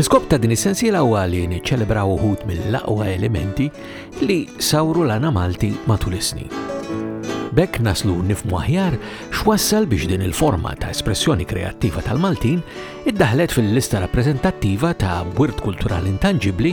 L-iskop ta' din is-sensiela huwa li niċċelebraw uħud mill-aqwa elementi li sawru l-għana Malti matul is-snin. Bekk naslu nifmu aħjar x'wassal biex din il-forma ta' espressjoni kreattiva tal-Maltin iddaħlet fil-lista rappreżentattiva ta' wirt kulturali intanġibbli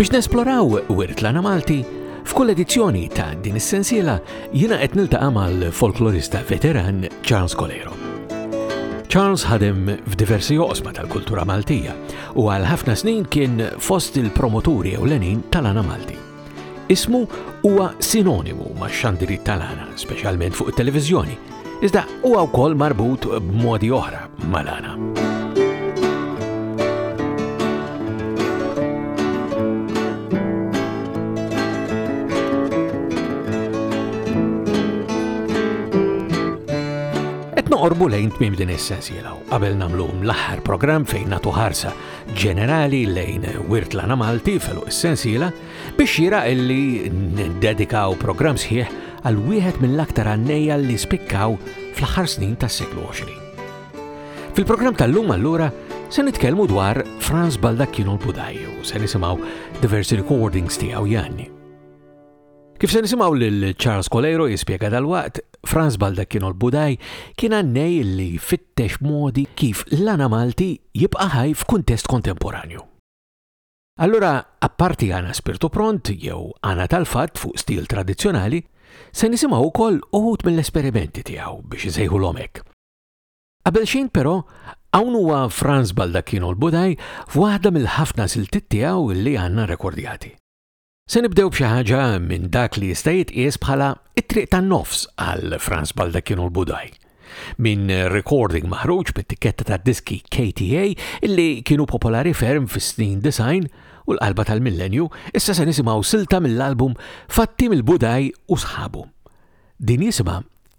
Biex nesploraw wirt lana Malti, f'kull edizzjoni ta' din is-sensiela jiena qed niltaqa' mal-folklorista veteran Charles Colero. Charles ħadem f'diversi oqsma tal-kultura Maltija u għal ħafna snin kien fost il-promoturi ewlenin tal-Ana Malti. Ismu huwa sinonimu max-xandiriet tal-għana, speċjalment fuq it-televiżjoni, iżda huwa wkoll marbut b'modi oħra mal-għana. Qed noqorbu lejn tmiem din is-sensiela qabel nagħmlu l-aħħar programm fejn nagħtu ħarsa ġenerali lejn Wirt Lana Malti felu is-sensiela biex jira illi dedikaw programm sħiħ għal wieħed mill-aktar għannejja li spikkaw fl-aħħar snin tas-seklu 20. Fil-programm tal-lum allura se nitkellmu dwar Franz Baldacchino l-Budaj u se nisimgħu diversi recordings tiegħu Janni. Kif se nisimgħu lil Charles Coleiro jispjega dal-waqt, Franz Baldacchino l-Budaj kien għannej li fittex modi kif l-għana Malti jibqa' ħaj f'kuntest kontemporanju. Allura, apparti għana spirtu pront jew għana tal-fatt fuq stil tradizzjonali, se nisimgħu wkoll uħud mill-esperimenti tiegħu biex isejħulhom hekk. Qabel xejn però, hawn huwa Franz Baldacchino l-Budaj f'waħda mill-ħafna siltiet tiegħu li għandna rekordjati. Se nibdew b'xi ħaġa minn dak li jista' jitqies bħala it-triq tan-nofs għal Franz Baldacchino u l-Budaj minn recording maħruġ bit-tikketta ta' diski KTA illi kienu popolari ferm fis-snin design u l-qalba tal-millenju, issa se nisimgħu silta mill-album Fatti mill-Budaj u sħabu. Din jisimha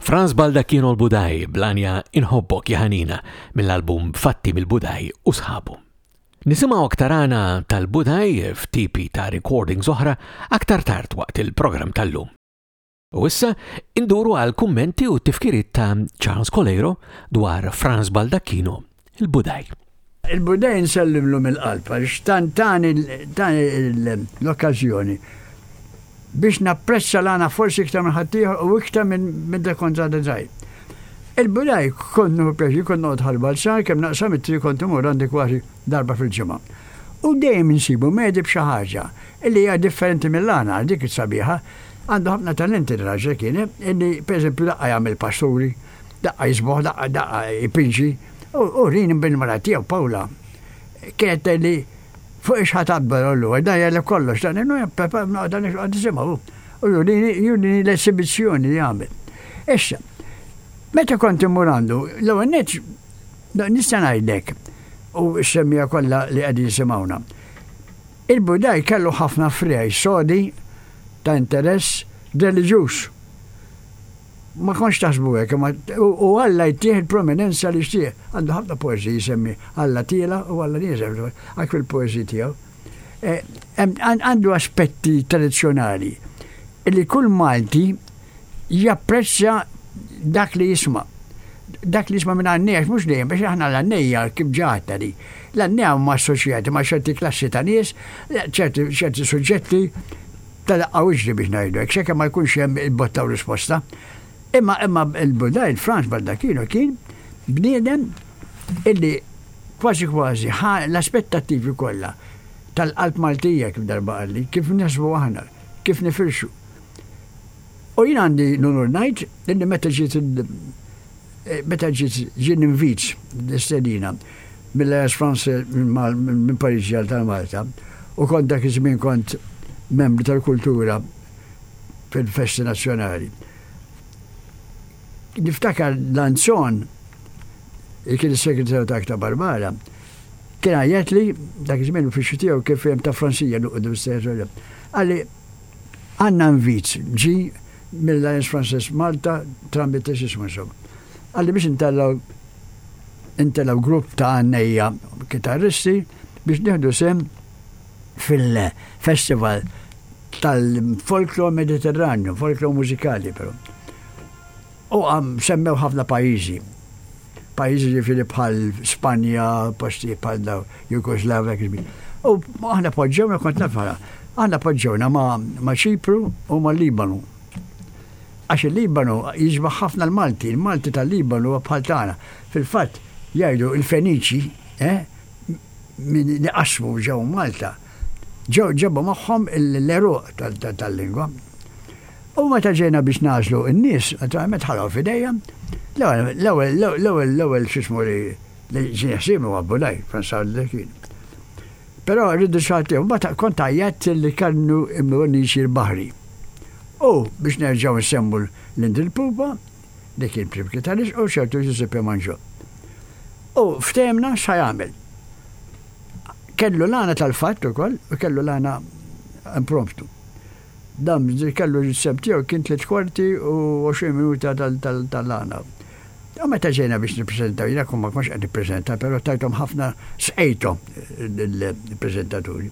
Frans Baldacchino l-Budaj bl-għanja Inħobbok ja Ħanina mill-album Fatti mill-Budaj u sħabu. Nisimgħu aktar għana tal-Budaj f'tipi ta' recordings oħra aktar tard waqt il-programm tal-lum. U issa induru għal kummenti u tifkiriet ta' Charles Coleiro dwar Franz Baldacchino il-Budaj. Il-Budaj nsellimlu mill-qalb għax tant tani l-okkażjoni biex napprezza l-għana forsi iktar minn ħaddieħor u iktar minn dak kont għadha żgħir. Il-Budaj kont nieħu pjaċir kont noqgħod ħalbal sar kemm naqsam it-tri kont imur għandi kważi darba fil-ġimgħa. U dejjem insibu medi b'xi ħaġa li hija differenti mill-għana dik is-sabiħa. Għandu ħafna talenti l-raġel kien, illi pereżempju laqqa jagħmel pasturi, Daqqa jsbuħ, daqqa daqqa jpinġi, u Rhyn bil mara tiegħu Paula kienet tgħidli fuq ix ħa tadber u llum, dan jgħidlek kollox, dan inhu Peppa noqgħod nixqaq nisimgħu. U jurini, jurini l-esibizzjoni li għamel. Issa, meta kont immur għandu, l-ewwel nett nista' ngħidlek u s-semmija kollha li qegħdin jisimgħuna. Il-Budaj kellu ħafna frej sodi ta' interess reliġjuż Ma kontx taħsbu hekk, imma u Alla jtih il-prominenza li jixtieq. Għandu ħafna poeżiji jsemmi Alla tiela u Alla nieżel, anke fil-poeżiji tiegħu. Eh, għandu aspetti tradizzjonali li kull Malti japprezza dak li jisma. Dak li jisma minn għanneja, mhux dejjem, biex aħna l-għanneja kif ġaħta li. L-għanneja huma assoċjati ma' ċerti klassi ta' nies, ċerti suġġetti Ta' daqqa wiċli biex ngħidu hekk, sakemm ma jkunx hemm il-botta u risposta. Imma imma il-Budaj, il-Franz Baldacchino kien bniedem illi kważi kważi ħa l-aspettattivi kollha tal-qalb Maltija kif darba qalli, kif naħsbu aħna, kif nifirxu. U jien għandi l-unur ngħid illi meta ġiet il- Meta ġiet ġieni invit, stedina, mill-Alliance Française minn Pariġi għal ta' Malta, u kont dak iż-żmien kont membru tal-kultura fil-festi nazzjonali. Niftakar Lanzon, li kien is-segretarju ta' Akta Barbara, kien għajjatli, dak iż-żmien l-uffiċċju tiegħu kien ferm ta' Fransijan quddiem is-segretarja, qalli, Għandna invit ġie, mill-Alliance Française Malta tramite x'ismu insomma. Qalli biex intellgħu intellgħu grupp ta' għannejja kitarristi biex nieħdu sehem fil-festival tal-folklor Mediterranju, folklor mużikali però. U semmew ħafna pajjiżi. pajjiżi ġifieri bħal Spanja, postijiet bħal daw, Jugoslavja kif U aħna poġġewna kont nafara. Aħna poġġewna ma' Ċipru u ma' Libanu. Għax il-Libanu jiġbaħ ħafna l-Malti, il-Malti tal-Libanu huwa bħal tagħna. Fil-fatt jgħidu il-Feniċi, eh, li qasmu ġew Malta, ġabu magħhom l-għeruq tal-lingwa. U meta ġejna biex nagħżlu n-nies, naturalment ħalgħu f'idejja, l-ewwel, l-ewwel, l-ewwel x'ismu li ġie ħsiebna huwa Bulaj, François Lequin. Però rridu xi ħadd ieħor, mbagħad kont għajjatt li kellu imlu n-nixir Bahri. U biex nerġgħu nsemmu l-Indri l-Pupa, dik il-privti tal-Isqof u ċertu Ġużippe Manġò. U ftehemna x'ħa jagħmel. Kellu l-għana tal-fatt ukoll u kellu l-għana impromptu. Dam kellu l-seb tiegħu kien tliet kwarti u 20 minuta tal-għana. U meta ġejna biex nippreżentaw, jiena kun ma konx qed nippreżenta, però tajthom ħafna sqejthom il-preżentaturi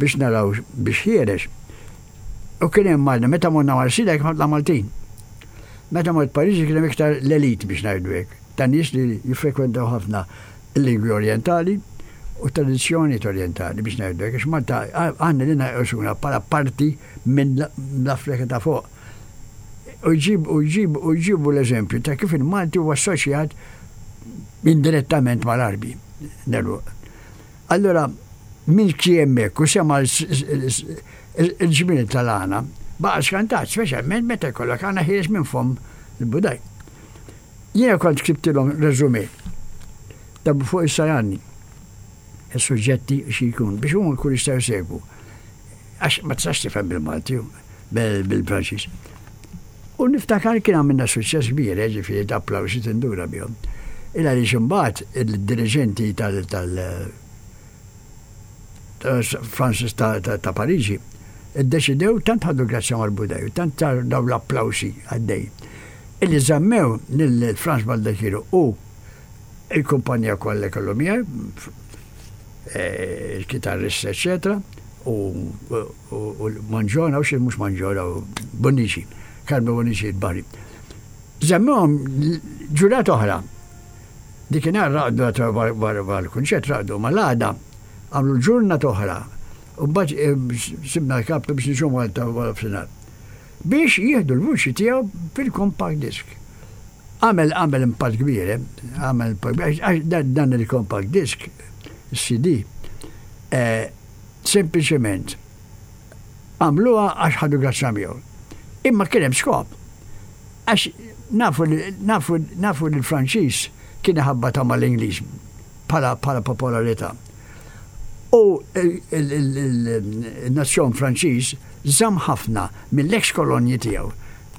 biex naraw biex ħierex. U kien hemm għadna, meta morna Marsilja kien ħafna Maltin. Meta mort Pariġi kien hemm iktar l-elite biex ngħidu hekk, ta' nies li jiffrekwentaw ħafna l-lingwi orjentali u t-tradizzjonijiet orjentali biex ngħidu hekk, għax Malta aħna ridna jqisuna bħala parti minn l-Afrika ta' fuq. U jġib, u jġib, u jġibu l-eżempju ta' kif il-Malti huwa assoċjat indirettament mal-Għarbi. Neluq. Allura min kji hemmhekk u sema' l-ġmiel tal-għana, baqa' skantat, speċjalment meta jkollok għana ħieles minn fomm il-budaj. Jiena kont ktibtilhom reżumé ta' fuq is-sajanni, is-suġġetti u xi jkun, biex huma jkunu jistgħu jsegwu. Għax ma tistax tifhem bil-Malti. bil-Franċiż. U niftakar kien għamilna suċċess kbir, eh, ġifieri ta' applawsi tinduna bihom. Il għaliex imbagħad id-diriġenti tal Francis ta' Pariġi iddeċidew tant ħadu grazzja mal-Budaj u tant tar daw l-applawsi għaddej. Illi żammew lil Franz Baldakiru u il-kumpanija kollha kellu miegħi, eh, il-kitarrist, eċetera, u u l-Manġona u xi mhux Manġona u Bonnici, Karmnu Bonnici Bari. Żemmhom ġurat oħra. Dikinhar raqdu wara l-kunċett raqdu ma l-għada għamlu l-ġurna toħra u mbagħad eh, sibna l-kaptu biex nixhom għal ta' wara f'sinar. Biex jieħdu l-vuċi tiegħu fil-compact disc. Għamel għamel impatt kbir, eh, għamel impatt kbir, dan il-compact disc, CD, eh, Sempliċement għamluha għax ħadu grazzja miegħu. Imma kien hemm skop. Għax nafu li nafu nafu li l-Franċiż kien iħabbatha mal-Ingliż bħala bħala popolarità. U il-nazzjon Franċiż żamm ħafna mill-eks kolonji tiegħu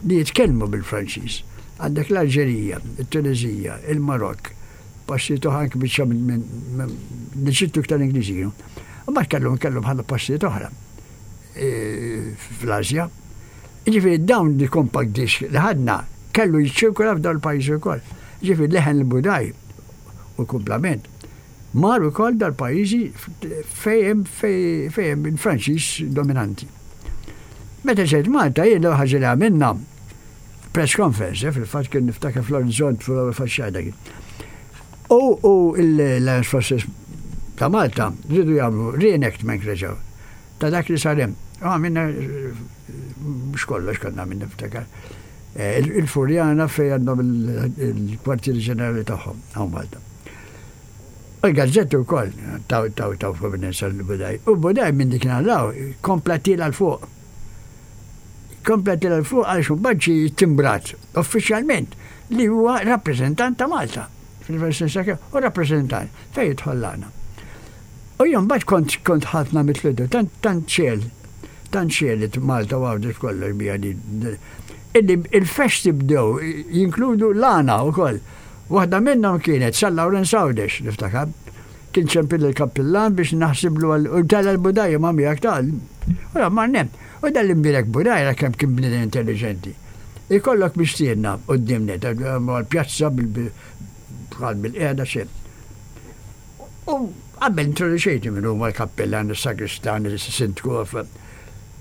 li jitkellmu bil-Franċiż. Għandek l-Alġerija, it-Tunisija, il-Marokk, Postijiet oħra anki biċċa minn Eġittu iktar Ingliżi kienu. Imbagħad kellhom kellhom ħallu postijiet oħra e, fl-Asja. Ġifieri dawn di compact disc li ħadna kellu jiċċirkula f'dawn il-pajjiżi wkoll. Ġifieri leħen il-budaj u l-kumplament mar ukoll dal-pajjiżi fejn fejn il-Franċiż dominanti. Meta ġejt Malta jien l ħaġa li għamilna Press conference, eh, fil-fatt kien niftakar fl-orizzont fl-ewwel faċċata dak. U u l-Lions Forces ta' Malta rridu jagħmlu reenactment reġgħu ta' dak li sarem. Ah, minna mhux kollox konna minn niftakar. Eh, Il-Furjana fejn għandhom il-kwartieri ġenerali tagħhom hawn Malta. Il-gazzetti u koll, taw taw taw providenza l-budaj. U budaj minn dik nallaw, komplatila l-fuq. Kompla tela' 'l fuq għaliex imbagħad ġie ttimbrat uffiċjalment li huwa rappreżentant ta' Malta fil-Westminster Club u rappreżentant fejn jidħol l-għana. U jien mbagħad kont kont ħafna mitludu tant tant xel tant xelet Malta u Għawdex kollox bija din illi il-festi bdew jinkludu l-għana wkoll. Waħda minnhom kienet San Lawrence Għawdex niftakar. Kien ċempil lill-kappillan biex naħsiblu għal u tala l-budajja ma' miegħek tal. U ra marna hemm. U dan li nbierek budajja ra kemm kien bniedem intelliġenti. Ikollok mistiedna quddiem net, għall-pjazza bħal bil-qiegħda xejn. U qabel introduċejtni min huma l-kappillan, is-sagristan, is-sindku,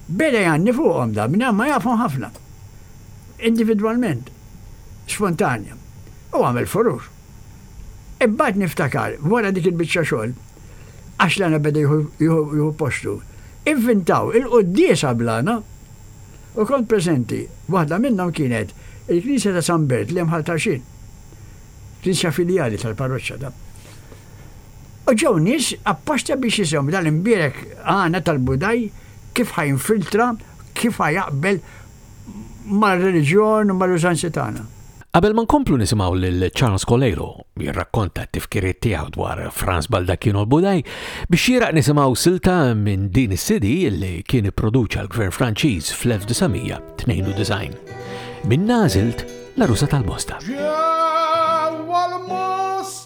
beda jgħanni fuqhom dan, mingħajr ma jafhom ħafna. Individwalment. Spontanja. U għamel furur. Imbagħad niftakar, wara dik il-biċċa xogħol, għax l-għana beda jieħu postu, ivvintaw il-quddiesa bl-għana u kont preżenti. Waħda minnhom kienet il-knisja ta' San Bert li hemm Ħal Tarxien, knisja filjali tal-parroċċa ta'. U ġew nies apposta biex isemgħu dan l-imbierek għana tal-Budaj kif ħa jinfiltra, kif ħa jaqbel mar-reliġjon u mal-użanzi tagħna. Qabel ma nkomplu nisimgħu lil Charles Coleiro jirrakkonta t-tifkiriet tiegħu dwar Franz Baldacchino l-Budaj, biex jiraq nisimgħu silta minn din is-CD li kien ipproduċa l-Gvern Franċiż fl-1992. Minna żilt l-arusa tal-bosta.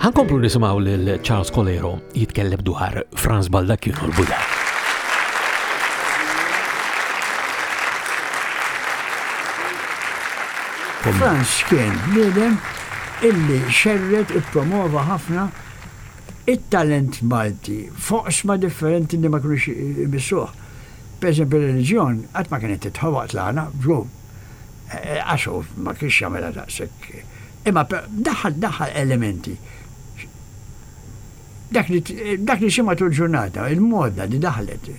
Ħankomplu nisimgħu lil Charles Colero jitkellem dwar Franz Baldacchino l-Buda. Franz kien bniedem illi xerret ippromova ħafna it-talent Malti foqsma differenti li ma kienux ibisuh. Per eżempju, reliġjon qatt ma kienet titħawaq tlana, ġum. Eh, eh, għaxu ma kienx jagħmilha daqshekk Imma daħħal daħħal elementi. Dak li dak li xi matul ġurnata, il-moda li daħlet.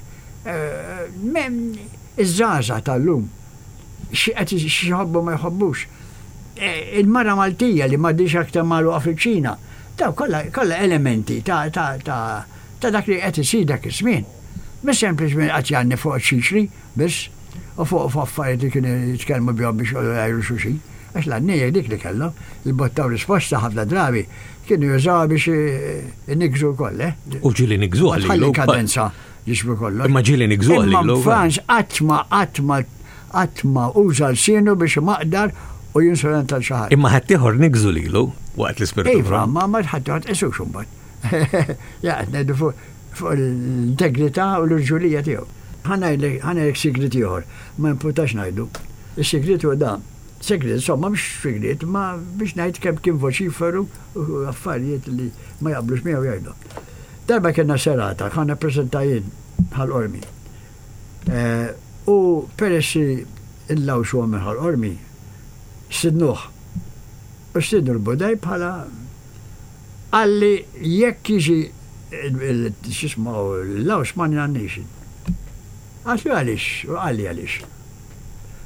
Iż-żgħażagħ tal-lum xi qed xi jħobbu ma jħobbux. Il-mara Maltija li m'għadhiex aktar magħluqa fiċ-Ċina, daw kollha kollha elementi ta' ta' ta' ta' dak li qed isir dak iż-żmien. Mhux sempliċement qed jgħanni fuq iċ-ċiċri Biss, u fuq fuq affarijiet li kienu jitkellmu bihom biex joqogħdu jgħajru xulxin, għax l-għannija hi dik li kellhom, il-botta u risposta ħafna drabi kienu jużawha biex iniggżu wkoll, eh? U ġieli niggżuh lilu. Tħalli kadenza jixbu kollox. Imma ġieli niggżuh lilu. Imma Franz qatt ma qatt ma qatt ma uża l-sienu biex maqdar u jinsolent għal xaħat. Imma ħaddieħor nigżu lilu waqt l-ispirtu. Iva, ma ma ħaddieħor qisux imbagħad. Jaqgħet ngħidu fuq fuq l-integrità u l-irġulija tiegħu. Ħa ngħidlek, ħa ngħidlek sigriet ieħor, ma jimpurtax ngħidu. Is-sigriet hu dan, sigriet, insomma mhux sigriet, imma biex ngħid kemm kien voċiferu u affarijiet li ma jaqblux miegħu jgħidhom. Darba kellna serata, ħa nippreżenta jien Ħal Qormi. U peress li l-Għawdxu huwa minn Ħal Qormi, stidnuh. U stiednu l-Budaj bħala. Qal li jekk jiġi x'jismu l-għawġ ma ngħannix. Għatlu għaliex u qalli għaliex.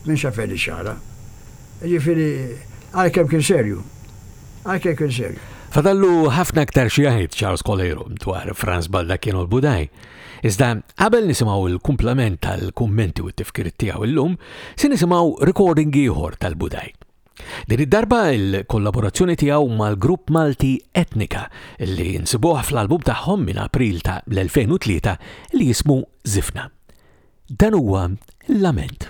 Minn Xafferi x-Xagħra. Jiġifieri għalkemm kien serju. Għalkemm kien serju. Fadallu ħafna aktar xi jgħid Charles Coleiro dwar Franz Baldacchino l-Budaj. Iżda qabel nisimgħu l-kumplament tal-kummenti u t-tifkiriet tiegħu llum, se nisimgħu recording ieħor tal-Budaj. Din id-darba il-kollaborazzjoni tiegħu mal-grupp Malti Etnika li nsibuh fl-album tagħhom minn April ta' l-2003 li jismu Zifna. Dan huwa Lament.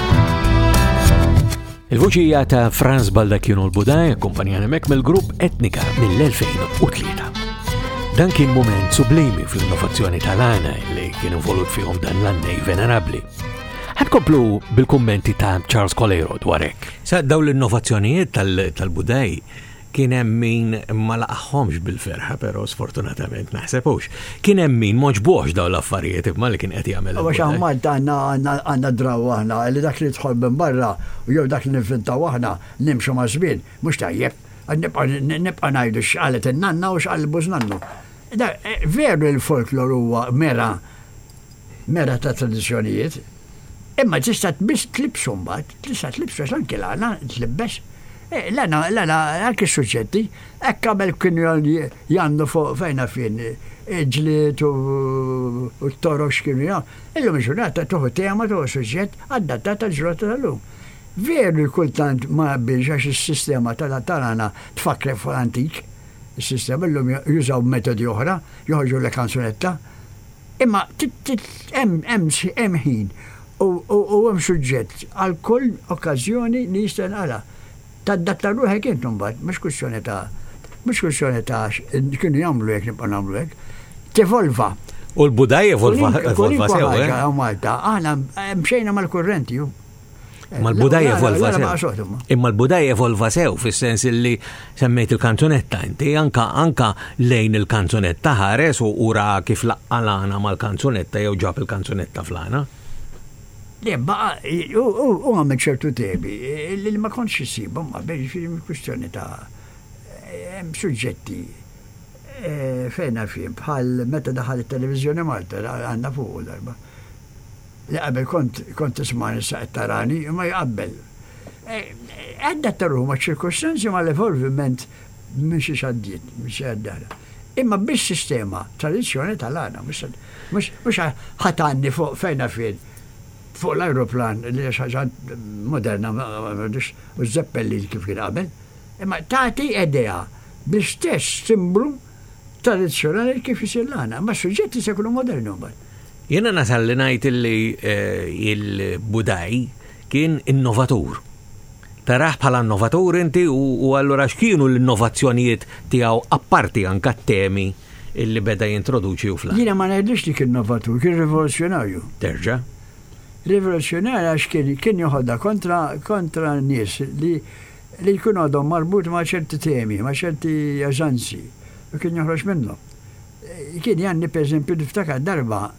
Il-vuċija ta' Franz Baldacchio u l-Budaj akkumpanjana mek mill-grupp Etnika mill-2003. Dan kien moment sublimi fl-innovazzjoni tal-għana li kien involut fihom dan l-annej venerabli. Ħadkomplu bil-kummenti ta' Charles Colero dwarek. Sa' daw l-innovazzjonijiet tal-Budaj Kien hemm min ma laqagħhomx bil-ferħa però sfortunatament naħseb hux. Kien hemm min m'għoġbuhx dawn l-affarijiet imma li kien qed jagħmel. Għax aħna Malta għandna għandna draw aħna li dak li jidħol minn barra u jew dak li nivvintaw aħna nimxu maż-żmien mhux tajjeb. Għad nibqa' nibqa' ngħidu x'qalet in-nanna u x'qal il-bużnannu. Veru li l-folklor huwa mera mera ta' tradizzjonijiet, imma tista' biss tlibsu mbagħad, tista' tlibsu għax anki l-għana tlibbes. L-għana, l-għana, anki s-suġġetti, hekk qabel kienu jgħannu fuq fejn naf jien, il-ġlied u t-torox kienu jgħannu. Illum il-ġurnata tuħu tema, tuħu suġġett adattat għall-ġurnata tal-lum. Veru li kultant ma jaqbilx għax is-sistema tal-għana tfakkrek fuq l-antik, is-sistema, illum jużaw metodi oħra, joħorġulek kanzunetta, Imma hemm ħin u hemm suġġett għal kull okkażjoni li jista' jinqala'. Tadatta ruħek int imbagħad, mhux kwistjoni ta' mhux kwistjoni ta' kienu jagħmlu hekk nibqgħu nagħmlu hekk. Tevolva. U l-Buda jevolva sew, eh? Kwalinkwa ħaġa hawn Malta, aħna mxejna mal-kurrenti hu. Imma l-Buda jevolva sew. Imma l-Buda jevolva sew fis-sens li semmejt il-kanzunetta inti anka anka lejn il-kanzunetta ħares u ura kif laqqalana mal-kanzunetta jew ġab il-kanzunetta flana. Jebba, u għamil ċertu tebi, li ma konċ jisibom, ma biex fi kwistjoni ta' suġġetti eh, fejna fim, bħal meta daħal il-televizjoni Malta, għanna fuq darba. Li qabel kont kont tismani issa qed tarani, imma jqabbel. Adatta ruħu maċ-ċirkustanzi u mal-evolviment minn xiex għaddiet, minn xi għaddara. Imma bis-sistema, tradizzjoni tal-għana, mhux mhux ħa tgħanni fuq fejn af jien, fuq l-ajruplan li hija xi ħaġa moderna u ż-żeppellin kif kien qabel, imma tagħti idea bl-istess simblu tradizzjonali kif isir l-għana, ma' suġġetti seklu moderni mbagħad. Jiena nasal li ngħid li eh, il-Budaj kien innovatur. Taraħ bħala innovatur inti u allura x'kienu l-innovazzjonijiet tiegħu apparti anka t-temi illi beda jintroduċi u fl Jiena ma ngħidlix li kien innovatur, kien rivoluzzjonarju. Terġa'. Rivoluzzjonarju għax kien kien joħodha kontra kontra nies li li jkun għadhom marbuti ma' ċerti temi, ma' ċerti eżanzi, u kien joħroġ minnhom. Kien janni pereżempju niftakar darba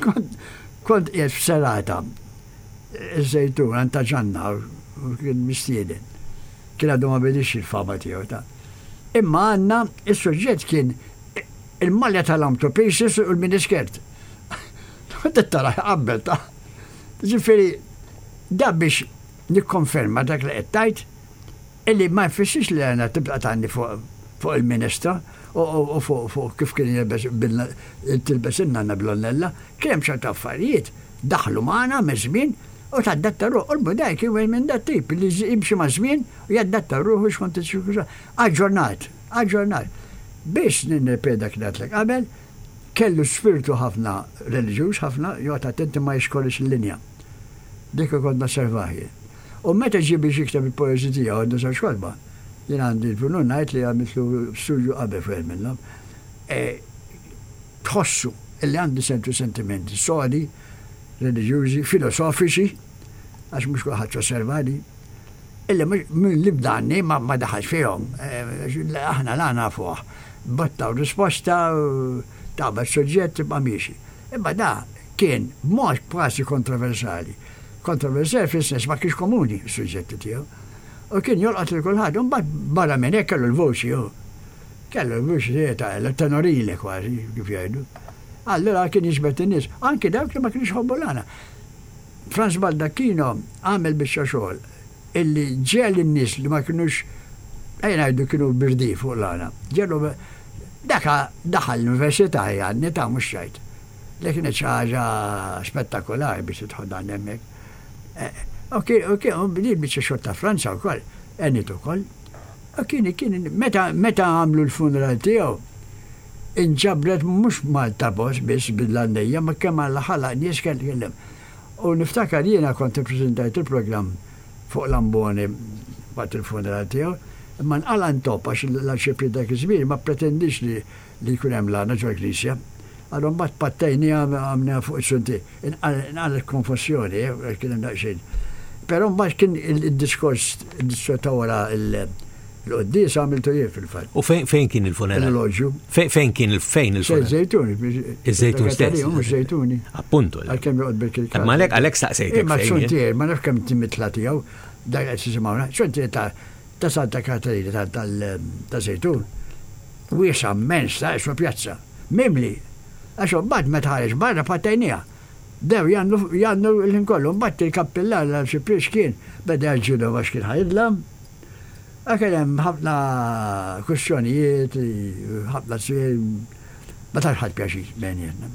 kont qiegħed f'serata iż-żejtun għand ta' Ġanna u kien mistieden. Kien għadu ma bidix il-fama tiegħu ta'. Imma għandna is-suġġett kien il-malja tal-om to pieces u l-miniskirt. Tara qabbel ta' Ġifieri, da biex Nikkonferma dak li qed tgħid, illi ma jfissirx li għandna tibqa' tgħanni fuq il-ministra u fuq kif kien jilbes bilna tilbes in-nanna bl-onnella. Kien hemm ċertu affarijiet daħlu magħna miż-żmien u tadatta ruħ. U l-Budaj kien wieħed minn dat-tip li jimxi maż-żmien u jadatta ruħu skont iċ-ċirkustanzi. Aġġornat, aġġornat. Biss nirrepeti dak li għedtlek qabel, kellu spirtu ħafna reliġjuż, ħafna, joqgħod attent li ma jixkorrix il-linja. Dik li kont nosservah jien. U meta ġie biex jikteb il-poeżi tiegħu għandu żewġ kotba. Jien għandi l-unur ngħid li għamiltlu studju qabel f'wieħed minnhom. E tħossu li għandu ċertu sentimenti sodi, reliġjużi, filosofiċi, għax mhux kulħadd josservah din, illi minn li bda għanni ma daħalx fihom. E, aħna la nafuh. Botta u risposta, taqbad suġġett tibqa' miexi. Imma da kien b'mod kważi kontroversali, kontroversali fl-istess ma kienx komuni s-suġġetti tiegħu, u kien jolqot lil kulħadd. Imbagħad barra minn hekk kellu l-vuċi hu. Kellu l-vuċi tiegħu ta' tenorile kważi, kif jgħidu. Allura kien jiġbed in-nies, anki dawk li ma kienux iħobbu l-għana. Franz Baldacchino għamel biċċa xogħol illi ġegħel in-nies li ma kienux ejja ngħidu kienu birdin fuq l-għana, ġegħelhom dak daħal l-università jgħanni ta' mhux x'għid. Le kienet xi ħaġa spettakolari biex tidħol dan hemmhekk. U kien u kien u bdiet biċċa xogħol ta' Franza wkoll, għeniet ukoll. U kien kien meta meta għamlu l-funeral tiegħu inġabret mhux Malta post biss bil-Għannejja ma kemm Alla ħalaq nies kien kellhom. U niftakar jiena kont ippreżentajt il-programm fuq l-ambone waqt il-funeral tiegħu, imma nqala' ntopp għax l-Arċipriet dak iż-żmien ma ppretendiex li li jkun hemm l-għana ġol knisja, allura mbagħad pattejniha għamlniha fuq is-sunti, inqalgħet konfussjoni għax kien hemm daqsxejn. Però mbagħad kien id-diskors id-diskors ta' wara l-quddies għamiltu jien fil-fatt. U fejn kien il-funeral? Il-loġju. Fejn kien fejn il-funeral? Iż-żejtuni. Iż-żejtun stess. Mhux żejtuni. Appuntu. Għalkemm joqgħod bil-kilka. Ma lek għalhekk staqsejt. Ma suntier, ma nafx kemm timitla tiegħu, dak qed tisimgħuna. Suntier ta' ta' Santa Katarina ta' tal-Żejtun wiesgħa mmens ta' iswa pjazza, mimli, għax imbagħad meta ħareġ barra pattajniha. Bdew jgħannu jgħannu l-ħin kollu, imbagħad il-kappillan l-Għan Xipriż kien beda jgħaġġilhom għax kien ħa jidlam. A kien hemm ħafna kwistjonijiet, ħafna sir, ma tax ħadd pjaċir bejnietna.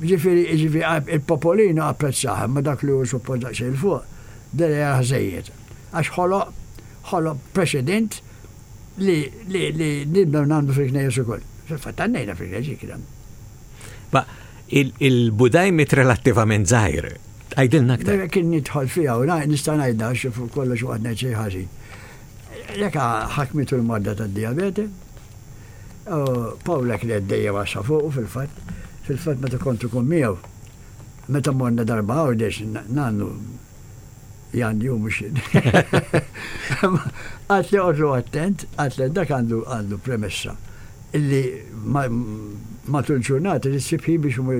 Ġifieri ġifieri il-popolinu apprezzah imma dak li hu suppost daqsxejn 'l fuq dera jarah żejjed. għax ħoloq ħoloq preċedent li li li nibdew nagħmlu fil-knejjes ukoll. Fil-fatt għandejna fil-knejjes kien hemm. Ma il-budajmit relattivament żgħir, għajdilna aktar. Mela kien nidħol fiha u nista' ngħidha xi fuq kollox waqt ngħid xi ħażin. Leka ħakmitu l-morda tad-diabete, Pawla kienet dejjem għassa fuq fil-fatt, fil-fatt meta kontu kun miegħu. Meta morna darba għawdex nannu li għandi u mux Għat li għodlu attent, għat li dak għandu għandu premessa. Illi matul ġurnati li s-sibħi biex mu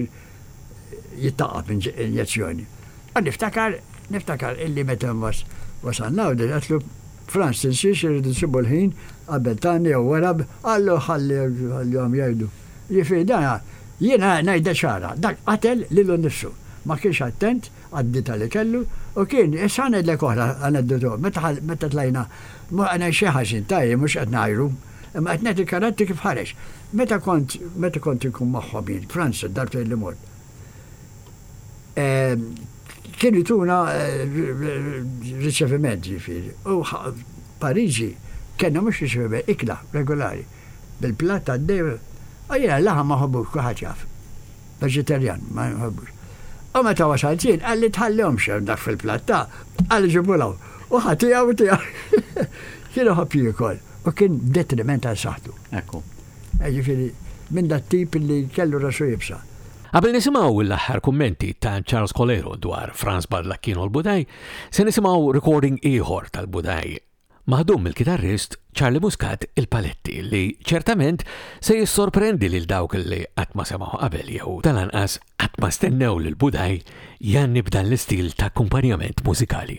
jittaqab injezzjoni. Għad niftakar, niftakar illi meta was wasanna u din għatlu Franz tinsiex irridu nsibu l-ħin qabel tani jew wara għallu ħalli għom jgħidu. Jifi dana, jiena najda ċara, dak qatel lillu nifsu. Ma kienx attent għad-dita li kellu, u kien, issa ħa ngħidlek oħra, aneddotu oħra, meta ħa, meta tlajna, mhux qed ngħid xejn ħażin, tajjeb, mhux qed ngħajru, imma qed ngħid il-karattri kif ħareġ. Meta kont, meta kont inkun magħhom jien, Franza, d-darbtejn li mort, kienu jtuna riċeviment, jiġifieri, u f'Pariġi kellna mhux riċeviment, ikla regolari, bil-platt għaddej, u jiena l-laħam ma nħobbux, kulħadd jaf. Veġetarjan, ma nħobbux. U meta wasalt jien, qalli tħallihomx hemm dak fil-platt, ta, qalli ġibhul hawn. U ħa tiegħu u tiegħu. Kien iħobb jiekol u kien b'detriment għal saħħtu. Ekku. Eh, ġifieri, minn dat-tip li kellu rasu jibsa. Qabel nisimgħu l-aħħar kummenti ta' Charles Colero dwar Franz Badlakkin u l-Budaj, se nisimgħu recording ieħor tal-Budaj Maħdum mill-kitarrist Charlie Muscat il-paletti li ċertament se jissorprendi lil dawk li qatt ma semgħu qabel jew tal-anqas qatt ma stennew lil Budaj jgħanni b'dan l-istil ta' akkumpanjament mużikali.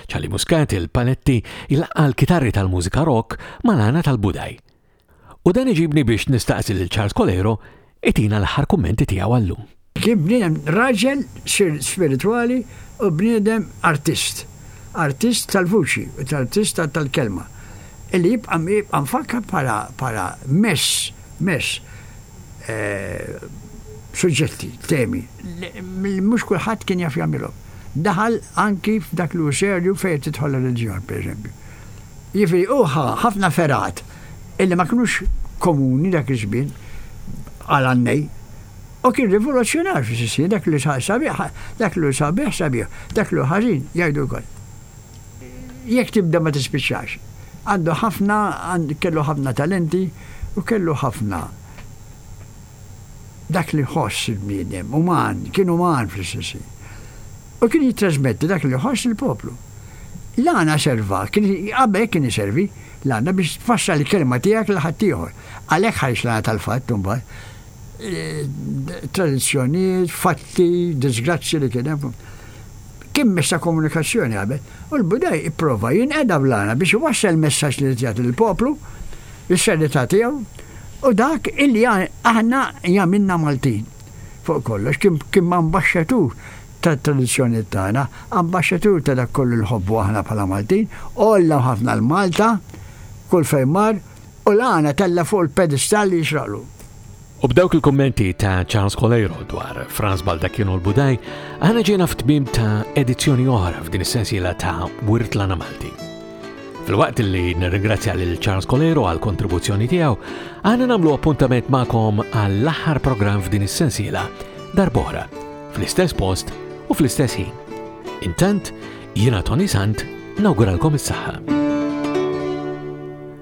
Ċarli Muscat, il-paletti, jlaqqa' l-kitarri tal-mużika rock mal-għana tal-budaj. U dan iġibni biex nistaqsi lil Charles Coleiro itina l-aħħar kummenti tiegħu għallum. Kien bniedem raġel spiritwali u bniedem artist. Artist tal-vuċi, artist tal-kelma. Illi jibqa' jibqa' mfakkar bħala mess, mess suġġetti, temi, li mhux kulħadd kien jaf jagħmilhom. daħal anki f'dak li hu serju fejn qed tidħol ir-reliġjon, pereżempju. Jiġifieri hu ħa ħafna fergħat illi ma kinux komuni dak iż-żmien għal għannej. U kien rivoluzzjonar fis-sissin, dak li sabiħ, dak li sabiħ sabiħ, dak li ħażin jgħidu wkoll. Jekk tibda ma tispiċċax. Għandu ħafna, kellu ħafna talenti u kellu ħafna dak li jħoss il-bniedem, uman, kien uman fl-istess ħin. U kien jittrażmetti dak li jħoss lill-poplu. L-għana serva, qabel kien iservi l-għana biex tfassal il-kelma tiegħek lil ħaddieħor. Għalhekk ħareġ l-għana tal-fatt imbagħad. Tradizzjonijiet, fatti, diżgrazzji li kien hemm. kien mezz ta' komunikazzjoni qabel, u l-Budaj ipprova jinqeda bl-għana biex iwassal messaġġ li jrid jagħti lill-poplu, is-serità tiegħu u dak illi aħna jagħmilna Maltin. Fuq kollox, kien ambaxxatur tat-tradizzjonijiet tagħna, ambaxxatur ta' dak kollu li nħobbu aħna bħala Maltin, għolla ħafna 'l Malta kull fejn mar u l-għana tella' fuq il-pedestall li jixraqlu. U b'dawk il-kummenti ta' Charles Coleiro dwar Franz Baldacchino l-Budaj, aħna ġejna f'tmim ta' edizzjoni oħra f'din is-sensiela ta' Wirt Lana Malti. Fil-waqt li nirringrazzja lil Charles Coleiro għal kontribuzzjoni tiegħu, aħna nagħmlu appuntament magħkom għall-aħħar programm f'din is-sensiela darbora, fl-istess post u fl-istess ħin. Intant, jiena Tony Sant nawguralkom is-saħħa.